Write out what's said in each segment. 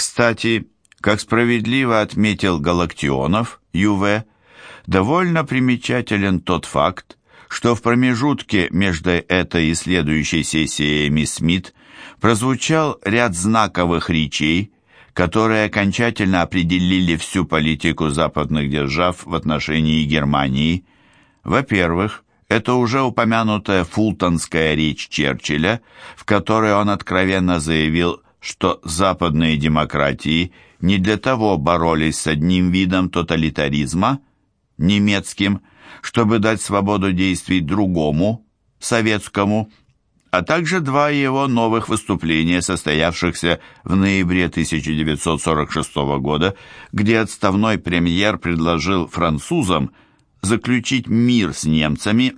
Кстати, как справедливо отметил Галактионов, Ю.В., довольно примечателен тот факт, что в промежутке между этой и следующей сессиями Смит прозвучал ряд знаковых речей, которые окончательно определили всю политику западных держав в отношении Германии. Во-первых, это уже упомянутая фултонская речь Черчилля, в которой он откровенно заявил, что западные демократии не для того боролись с одним видом тоталитаризма, немецким, чтобы дать свободу действий другому, советскому, а также два его новых выступления, состоявшихся в ноябре 1946 года, где отставной премьер предложил французам – заключить мир с немцами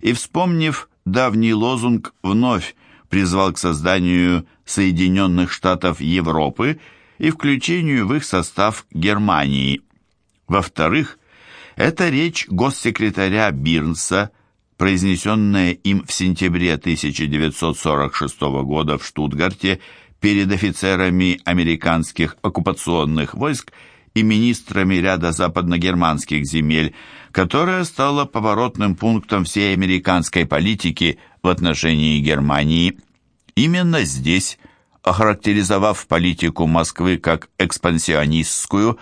и, вспомнив давний лозунг, вновь призвал к созданию Соединенных Штатов Европы и включению в их состав Германии. Во-вторых, это речь госсекретаря Бирнса, произнесенная им в сентябре 1946 года в Штутгарте перед офицерами американских оккупационных войск и министрами ряда западногерманских земель, которая стала поворотным пунктом всей американской политики в отношении Германии. Именно здесь, охарактеризовав политику Москвы как экспансионистскую,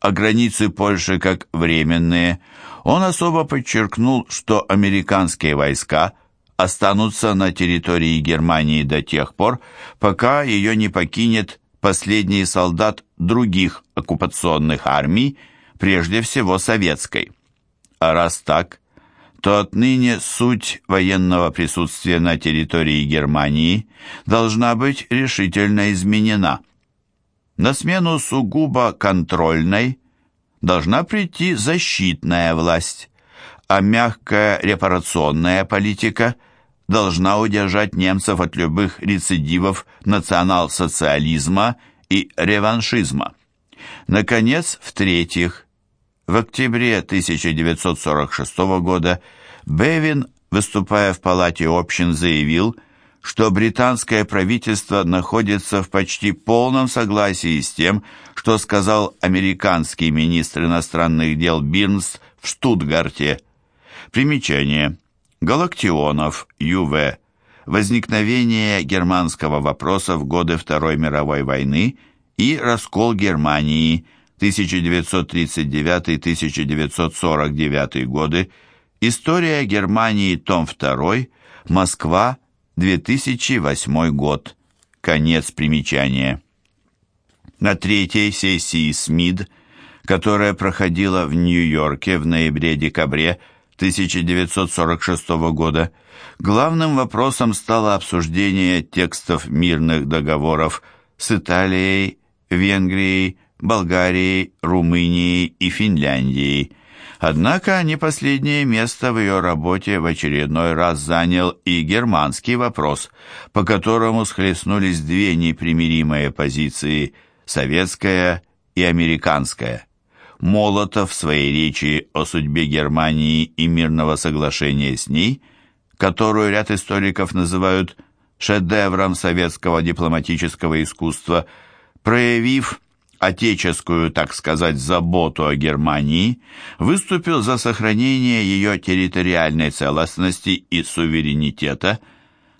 а границы Польши как временные, он особо подчеркнул, что американские войска останутся на территории Германии до тех пор, пока ее не покинет последний солдат других оккупационных армий, прежде всего советской. А раз так, то отныне суть военного присутствия на территории Германии должна быть решительно изменена. На смену сугубо контрольной должна прийти защитная власть, а мягкая репарационная политика – должна удержать немцев от любых рецидивов национал-социализма и реваншизма. Наконец, в-третьих, в октябре 1946 года Бевин, выступая в Палате общин, заявил, что британское правительство находится в почти полном согласии с тем, что сказал американский министр иностранных дел Бирнс в Штутгарте. Примечание. Галактионов, Ю.В. Возникновение германского вопроса в годы Второй мировой войны и раскол Германии 1939-1949 годы. История Германии, том 2, Москва, 2008 год. Конец примечания. На третьей сессии СМИД, которая проходила в Нью-Йорке в ноябре-декабре 1946 года, главным вопросом стало обсуждение текстов мирных договоров с Италией, Венгрией, Болгарией, Румынией и Финляндией. Однако не последнее место в ее работе в очередной раз занял и германский вопрос, по которому схлестнулись две непримиримые позиции – советская и американская – Молотов в своей речи о судьбе Германии и мирного соглашения с ней, которую ряд историков называют шедевром советского дипломатического искусства, проявив отеческую, так сказать, заботу о Германии, выступил за сохранение ее территориальной целостности и суверенитета,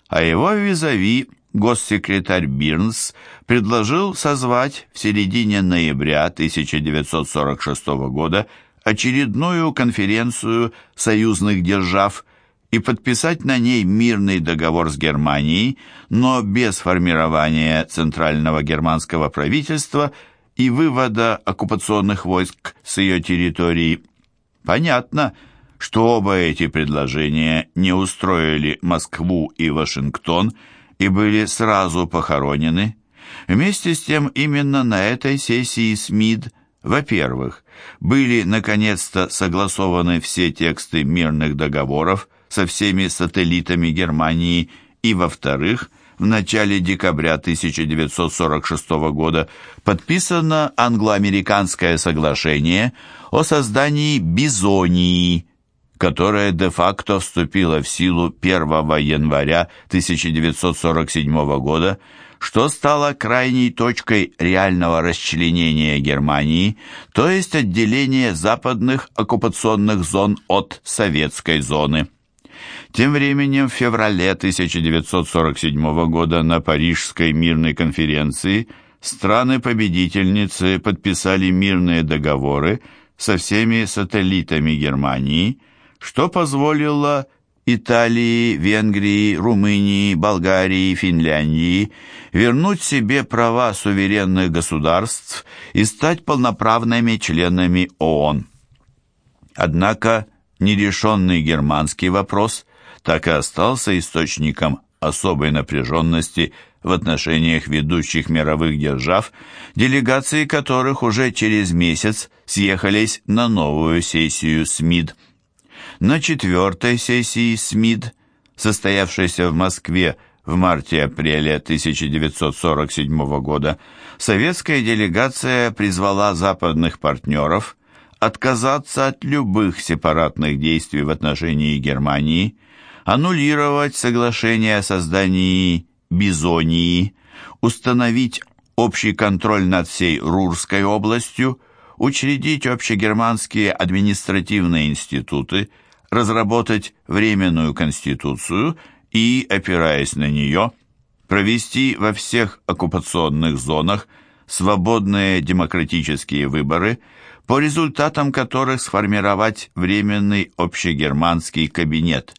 а его визави – госсекретарь Бирнс предложил созвать в середине ноября 1946 года очередную конференцию союзных держав и подписать на ней мирный договор с Германией, но без формирования центрального германского правительства и вывода оккупационных войск с ее территории. Понятно, что оба эти предложения не устроили Москву и Вашингтон – и были сразу похоронены. Вместе с тем именно на этой сессии СМИД, во-первых, были наконец-то согласованы все тексты мирных договоров со всеми сателлитами Германии и, во-вторых, в начале декабря 1946 года подписано англо-американское соглашение о создании Бизонии – которая де-факто вступила в силу 1 января 1947 года, что стало крайней точкой реального расчленения Германии, то есть отделения западных оккупационных зон от советской зоны. Тем временем в феврале 1947 года на Парижской мирной конференции страны-победительницы подписали мирные договоры со всеми сателлитами Германии, что позволило Италии, Венгрии, Румынии, Болгарии, Финляндии вернуть себе права суверенных государств и стать полноправными членами ООН. Однако нерешенный германский вопрос так и остался источником особой напряженности в отношениях ведущих мировых держав, делегации которых уже через месяц съехались на новую сессию СМИД – на четвертой сессии СМИД, состоявшейся в Москве в марте-апреле 1947 года, советская делегация призвала западных партнеров отказаться от любых сепаратных действий в отношении Германии, аннулировать соглашение о создании Бизонии, установить общий контроль над всей Рурской областью, учредить общегерманские административные институты – разработать временную конституцию и, опираясь на нее, провести во всех оккупационных зонах свободные демократические выборы, по результатам которых сформировать временный общегерманский кабинет.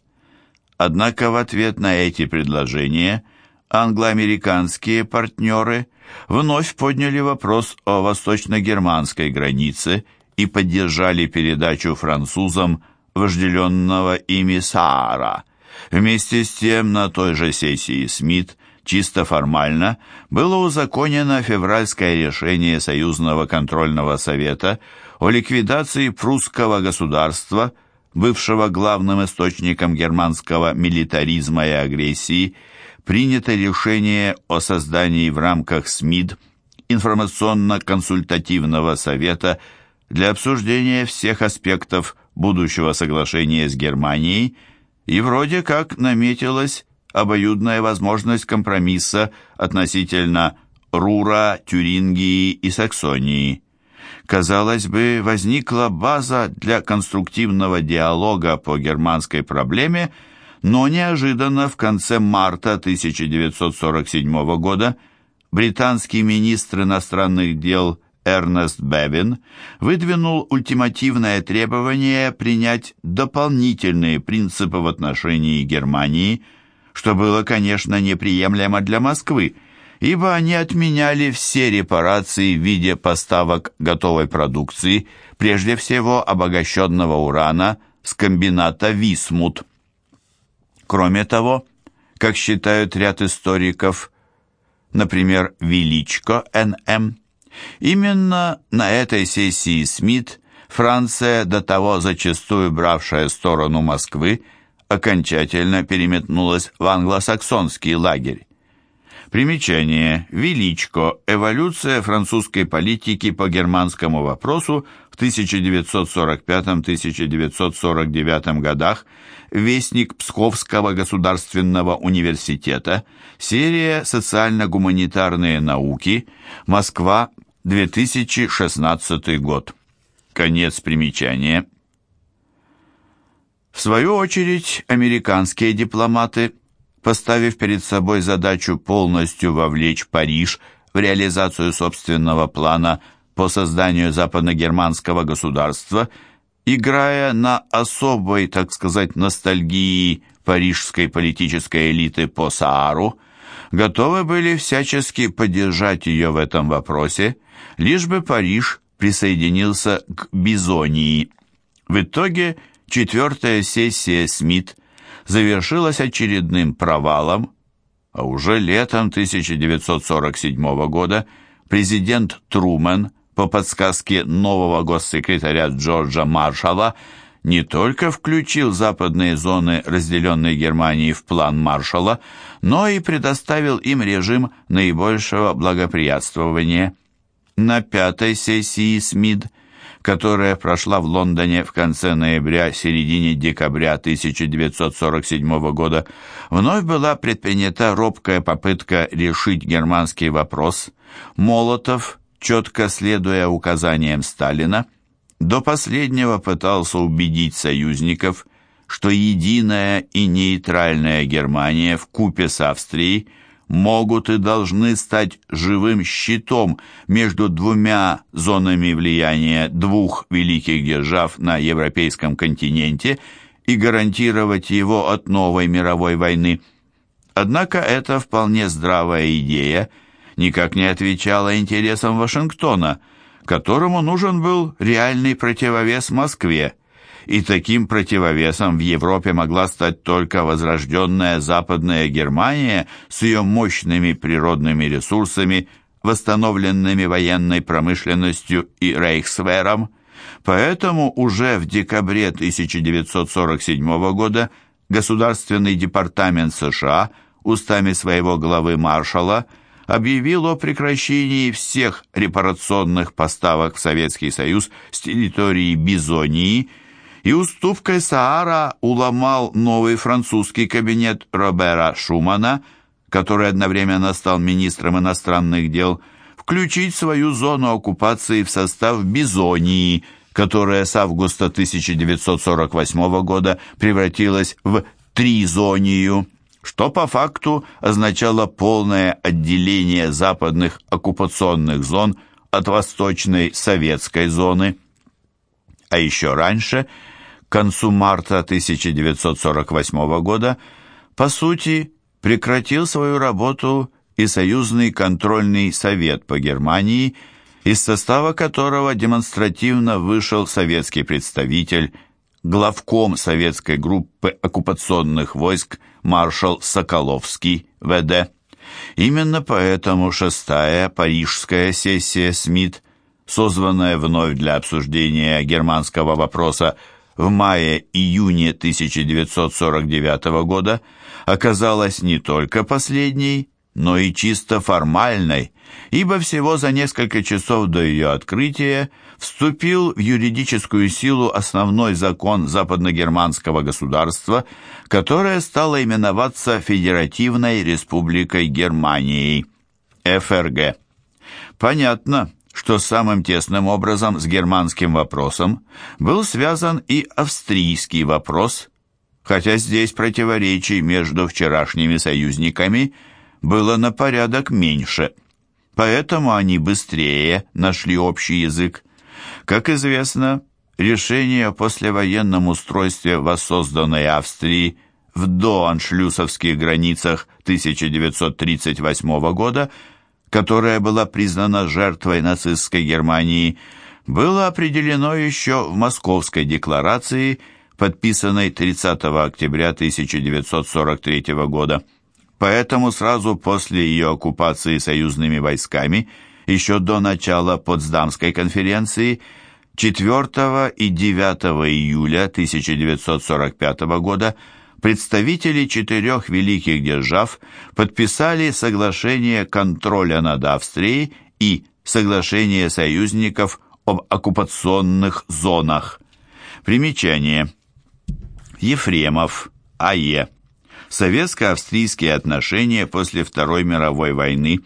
Однако в ответ на эти предложения англо-американские партнеры вновь подняли вопрос о восточно-германской границе и поддержали передачу французам вожделенного ими Саара. Вместе с тем на той же сессии СМИТ чисто формально было узаконено февральское решение Союзного контрольного совета о ликвидации прусского государства, бывшего главным источником германского милитаризма и агрессии, принято решение о создании в рамках СМИД информационно-консультативного совета для обсуждения всех аспектов будущего соглашения с Германией, и вроде как наметилась обоюдная возможность компромисса относительно Рура, Тюрингии и Саксонии. Казалось бы, возникла база для конструктивного диалога по германской проблеме, но неожиданно в конце марта 1947 года британский министр иностранных дел Эрнест Бевин выдвинул ультимативное требование принять дополнительные принципы в отношении Германии, что было, конечно, неприемлемо для Москвы, ибо они отменяли все репарации в виде поставок готовой продукции, прежде всего обогащенного урана с комбината «Висмут». Кроме того, как считают ряд историков, например, Величко Н.М., Именно на этой сессии СМИТ Франция, до того зачастую бравшая сторону Москвы, окончательно переметнулась в англосаксонский лагерь. Примечание. Величко. Эволюция французской политики по германскому вопросу в 1945-1949 годах. Вестник Псковского государственного университета. Серия «Социально-гуманитарные науки». Москва. 2016 год. Конец примечания. В свою очередь, американские дипломаты, поставив перед собой задачу полностью вовлечь Париж в реализацию собственного плана по созданию западно-германского государства, играя на особой, так сказать, ностальгии парижской политической элиты по Саару, готовы были всячески поддержать ее в этом вопросе, лишь бы Париж присоединился к Бизонии. В итоге четвертая сессия СМИТ завершилась очередным провалом, а уже летом 1947 года президент Трумэн по подсказке нового госсекретаря Джорджа Маршалла не только включил западные зоны разделенной Германии в план Маршалла, но и предоставил им режим наибольшего благоприятствования. На пятой сессии СМИД которая прошла в Лондоне в конце ноября-середине декабря 1947 года, вновь была предпринята робкая попытка решить германский вопрос. Молотов, четко следуя указаниям Сталина, до последнего пытался убедить союзников, что единая и нейтральная Германия в купе с Австрией могут и должны стать живым щитом между двумя зонами влияния двух великих держав на европейском континенте и гарантировать его от новой мировой войны. Однако эта вполне здравая идея никак не отвечала интересам Вашингтона, которому нужен был реальный противовес Москве, и таким противовесом в Европе могла стать только возрожденная Западная Германия с ее мощными природными ресурсами, восстановленными военной промышленностью и рейхсвером. Поэтому уже в декабре 1947 года Государственный департамент США устами своего главы маршала объявил о прекращении всех репарационных поставок в Советский Союз с территории Бизонии – и уступкой Саара уломал новый французский кабинет Робера Шумана, который одновременно стал министром иностранных дел, включить свою зону оккупации в состав Бизонии, которая с августа 1948 года превратилась в Тризонию, что по факту означало полное отделение западных оккупационных зон от восточной советской зоны. А еще раньше – концу марта 1948 года, по сути, прекратил свою работу и Союзный контрольный совет по Германии, из состава которого демонстративно вышел советский представитель, главком советской группы оккупационных войск маршал Соколовский, ВД. Именно поэтому шестая парижская сессия СМИТ, созванная вновь для обсуждения германского вопроса в мае-июне 1949 года оказалась не только последней, но и чисто формальной, ибо всего за несколько часов до ее открытия вступил в юридическую силу основной закон западногерманского государства, которое стало именоваться Федеративной Республикой Германии, ФРГ. Понятно, что самым тесным образом с германским вопросом был связан и австрийский вопрос, хотя здесь противоречий между вчерашними союзниками было на порядок меньше, поэтому они быстрее нашли общий язык. Как известно, решение о послевоенном устройстве воссозданной Австрии в доаншлюсовских границах 1938 года – которая была признана жертвой нацистской Германии, было определено еще в Московской декларации, подписанной 30 октября 1943 года. Поэтому сразу после ее оккупации союзными войсками, еще до начала Потсдамской конференции, 4 и 9 июля 1945 года представители четырех великих держав подписали соглашение контроля над Австрией и соглашение союзников об оккупационных зонах. Примечание. Ефремов, А.Е. Советско-австрийские отношения после Второй мировой войны.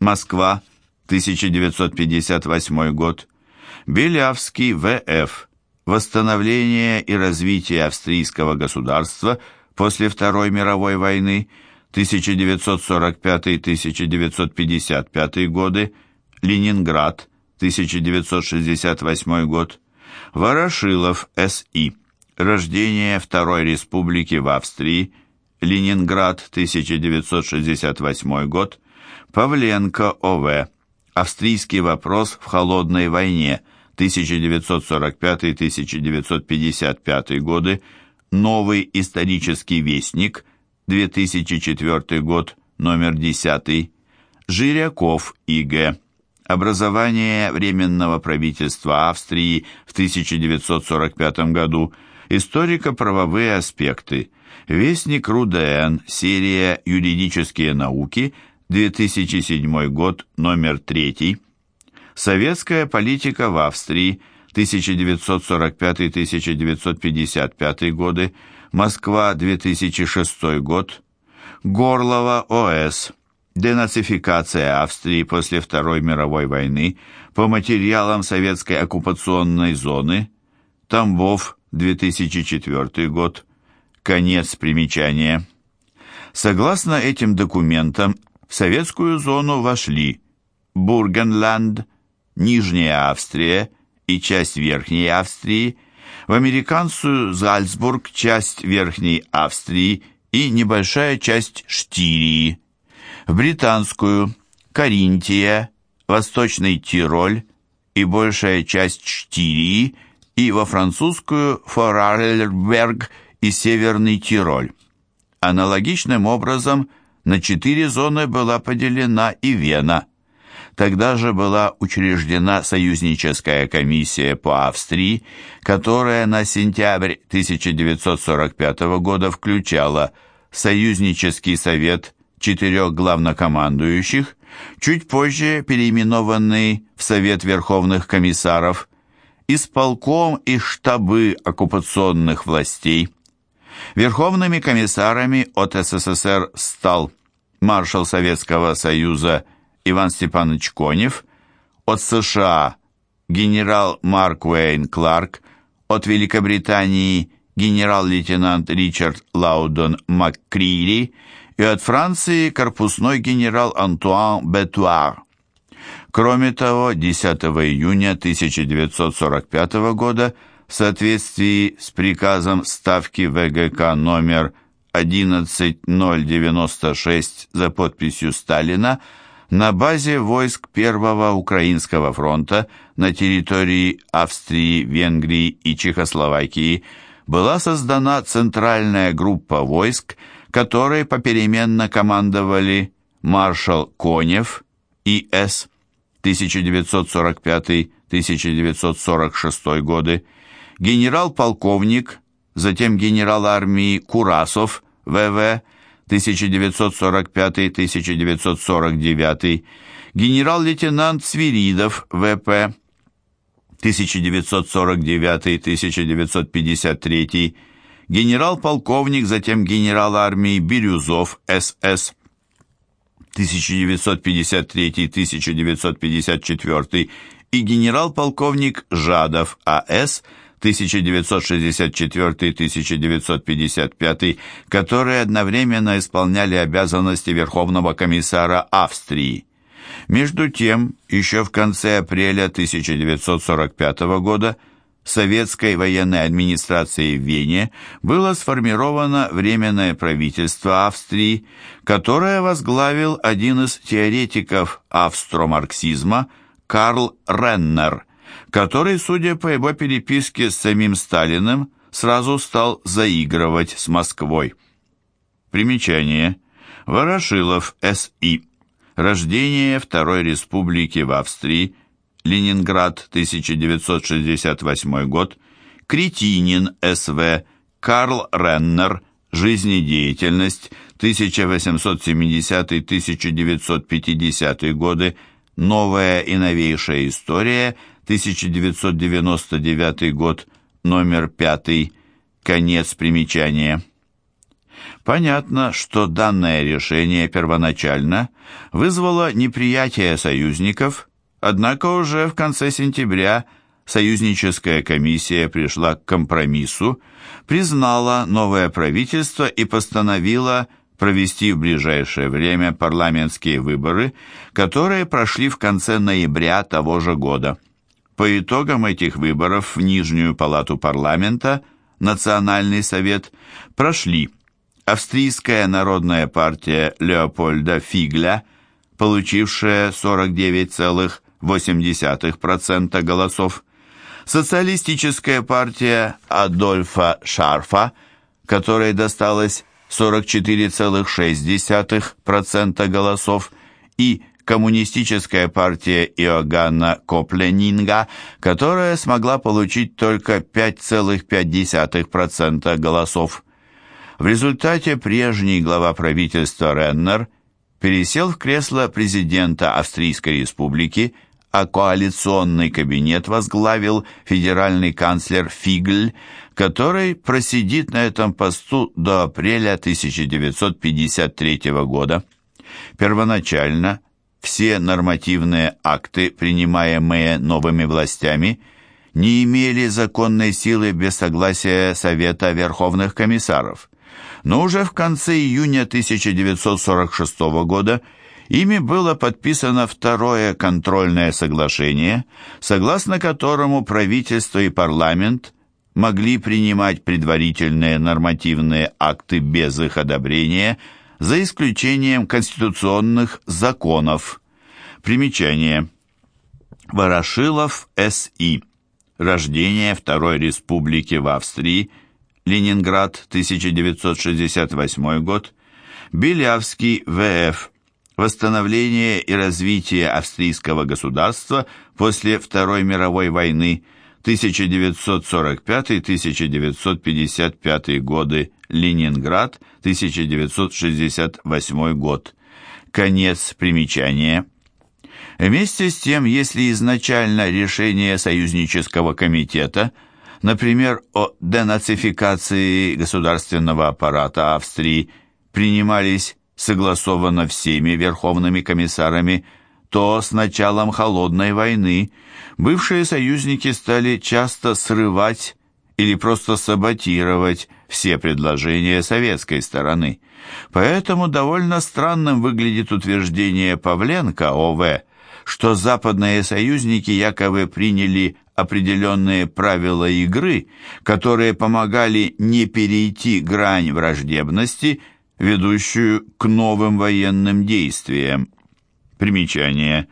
Москва, 1958 год. Белявский, В.Ф. Восстановление и развитие австрийского государства – после Второй мировой войны 1945-1955 годы, Ленинград, 1968 год, Ворошилов, С.И. Рождение Второй Республики в Австрии, Ленинград, 1968 год, Павленко, О.В. Австрийский вопрос в холодной войне, 1945-1955 годы, Новый исторический вестник, 2004 год, номер 10. Жиряков И.Г. Образование Временного правительства Австрии в 1945 году. Историко-правовые аспекты. Вестник РУДН. Серия «Юридические науки», 2007 год, номер 3. Советская политика в Австрии, 1945-1955 годы, Москва, 2006 год, Горлова, ОС, денацификация Австрии после Второй мировой войны по материалам советской оккупационной зоны, Тамбов, 2004 год, конец примечания. Согласно этим документам, в советскую зону вошли Бургенланд, Нижняя Австрия и часть Верхней Австрии, в американцию Зальцбург, часть Верхней Австрии и небольшая часть Штирии, в британскую Каринтия, Восточный Тироль и большая часть Штирии и во французскую Форарльберг и Северный Тироль. Аналогичным образом на четыре зоны была поделена и Вена. Тогда же была учреждена союзническая комиссия по Австрии, которая на сентябрь 1945 года включала Союзнический совет четырех главнокомандующих, чуть позже переименованный в Совет Верховных Комиссаров, исполком и штабы оккупационных властей. Верховными комиссарами от СССР стал маршал Советского Союза Иван Степанович Конев, от США генерал Марк Уэйн Кларк, от Великобритании генерал-лейтенант Ричард Лаудон МакКрири и от Франции корпусной генерал Антуан Бетуар. Кроме того, 10 июня 1945 года в соответствии с приказом Ставки ВГК номер 11096 за подписью Сталина на базе войск Первого Украинского фронта на территории Австрии, Венгрии и Чехословакии была создана центральная группа войск, которой попеременно командовали маршал Конев И.С. 1945-1946 годы, генерал-полковник, затем генерал армии Курасов ВВ 1945-1949, генерал-лейтенант Свиридов ВП 1949-1953, генерал-полковник, затем генерал армии Бирюзов СС 1953-1954 и генерал-полковник Жадов А.С. 1964-1955, которые одновременно исполняли обязанности Верховного комиссара Австрии. Между тем, еще в конце апреля 1945 года советской военной администрацией в Вене было сформировано Временное правительство Австрии, которое возглавил один из теоретиков австромарксизма Карл Реннер, который, судя по его переписке с самим Сталиным, сразу стал заигрывать с Москвой. Примечание. Ворошилов, С.И. Рождение Второй Республики в Австрии – Ленинград, 1968 год, Кретинин, С.В., Карл Реннер, Жизнедеятельность, 1870-1950 годы, Новая и новейшая история, 1999 год, номер 5, конец примечания. Понятно, что данное решение первоначально вызвало неприятие союзников Однако уже в конце сентября союзническая комиссия пришла к компромиссу, признала новое правительство и постановила провести в ближайшее время парламентские выборы, которые прошли в конце ноября того же года. По итогам этих выборов в Нижнюю палату парламента Национальный совет прошли Австрийская народная партия Леопольда Фигля, получившая 49,5%, 0,8% голосов, Социалистическая партия Адольфа Шарфа, которой досталось 44,6% голосов, и Коммунистическая партия Иоганна Копленинга, которая смогла получить только 5,5% голосов. В результате прежний глава правительства Реннер пересел в кресло президента Австрийской республики, а коалиционный кабинет возглавил федеральный канцлер Фигль, который просидит на этом посту до апреля 1953 года. Первоначально все нормативные акты, принимаемые новыми властями, не имели законной силы без согласия Совета Верховных комиссаров. Но уже в конце июня 1946 года ими было подписано второе контрольное соглашение, согласно которому правительство и парламент могли принимать предварительные нормативные акты без их одобрения – за исключением конституционных законов. Примечание. Ворошилов С.И. Рождение Второй Республики в Австрии. Ленинград, 1968 год. Белявский В.Ф. Восстановление и развитие австрийского государства после Второй мировой войны 1945-1955 годы. Ленинград, 1968 год. Конец примечания. Вместе с тем, если изначально решение союзнического комитета, например, о денацификации государственного аппарата Австрии, принимались согласованно всеми верховными комиссарами, то с началом Холодной войны бывшие союзники стали часто срывать или просто саботировать все предложения советской стороны. Поэтому довольно странным выглядит утверждение Павленко ОВ, что западные союзники якобы приняли определенные правила игры, которые помогали не перейти грань враждебности, ведущую к новым военным действиям. Примечание.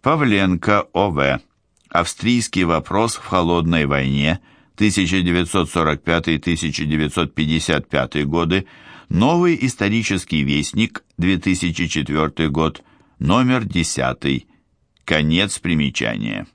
Павленко ОВ. Австрийский вопрос в холодной войне – 1945-1955 годы, Новый исторический вестник, 2004 год, номер 10. Конец примечания.